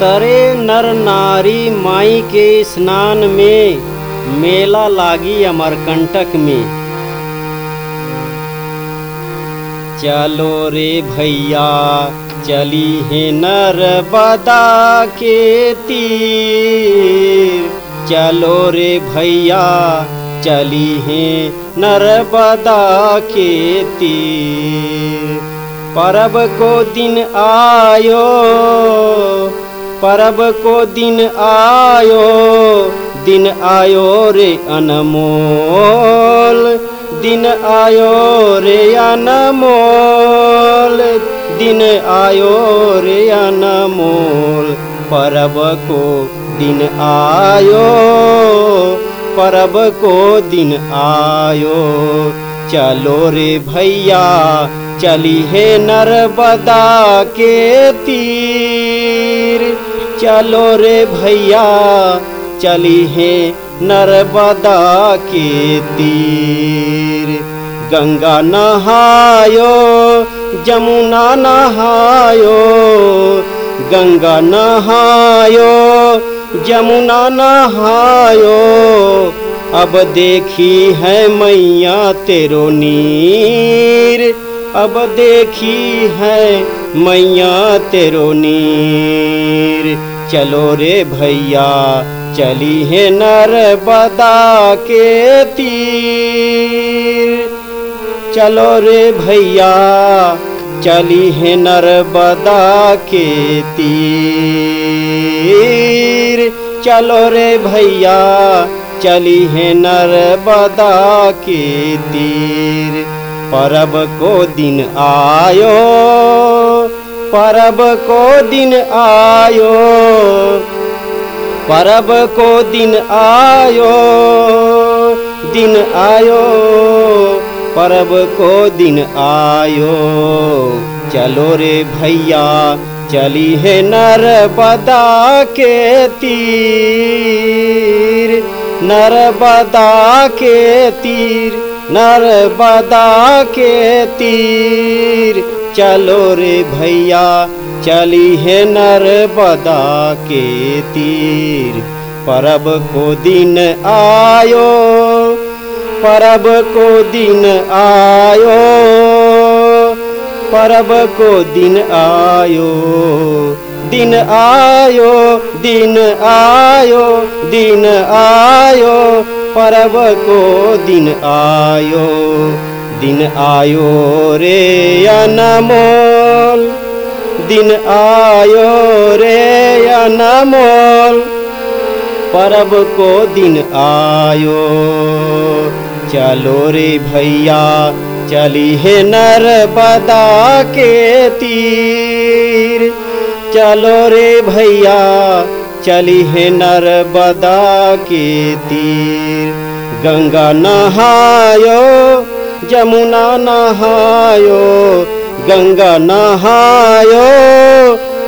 तरे नर नारी माई के स्नान में, मेला लागी अमरकंटक में। चलो रे भैया, चली है नर्मदा के तीर। चलो रे भैया, चली है नर्मदा के तीर। परब को दिन आयो परब को दिन आयो दिन आयो रे अनमोल, दिन आयो रे अनमोल, दिन आयो रे अनमोल, परब को दिन आयो, परब को दिन आयो। चलो रे भैया, चली है नर्मदा के तीर। चलो रे भैया, चली है नर्मदा के तीर। गंगा नहायो, जमुना नहायो, गंगा नहायो, जमुना नहायो। अब देखी है मैया तेरो नीर, अब देखी है मैया तेरो नीर। चलो रे भैया, चली है नर्मदा के तीर। चलो रे भैया, चली है नर्मदा के तीर। चलो रे भैया, चली है नर्मदा के तीर। परब को दिन आयो। परब को दिन आयो, परब को दिन आयो दिन आयो, परब को दिन आयो। चलो रे भैया, चली है नर्मदा के तीर। नर्मदा के तीर नर्मदा के तीर। चलो रे भैया चली है नर्मदा के तीर। परब को दिन आयो परब को दिन आयो परब को दिन आयो। दिन आयो दिन आयो दिन आयो परब को दिन आयो दिन आयो रे अनमोल। दिन आयो रे अनमोल। परब को दिन आयो। चलो रे भैया, चली है नर्मदा के तीर। चलो रे भैया, चली है नर्मदा के तीर। गंगा नहायो जमुना नहायो, गंगा नहायो,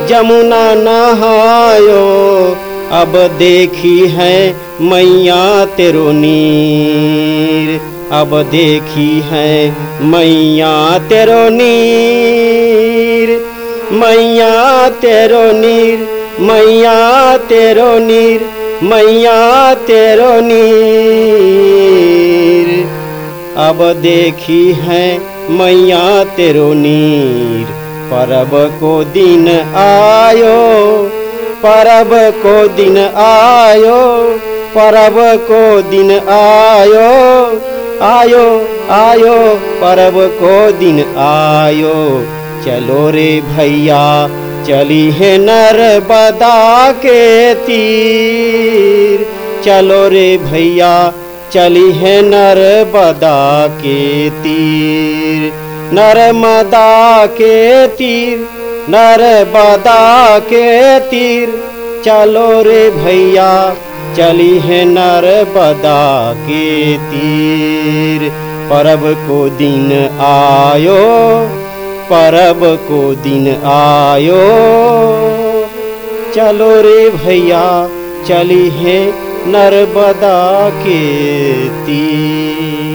जमुना नहायो। अब देखी है मैया तेरो नीर। अब देखी है मैया तेरो नीर। मैया तेरो नीर, मैया तेरो नीर, मैया तेरो नीर। अब देखी है मैया तेरो नीर। परब को दिन आयो, परब को दिन आयो, परब को दिन आयो आयो आयो, परब को दिन आयो। चलो रे भैया, चली है नर नर्मदा के तीर। चलो रे भैया चली है नर्मदा के तीर नर्मदा के तीर नर्मदा के तीर। चलो रे भैया, चली है नर्मदा के तीर। परब को दिन आयो, परब को दिन आयो। चलो रे भैया, चली है नर्मदा के तीर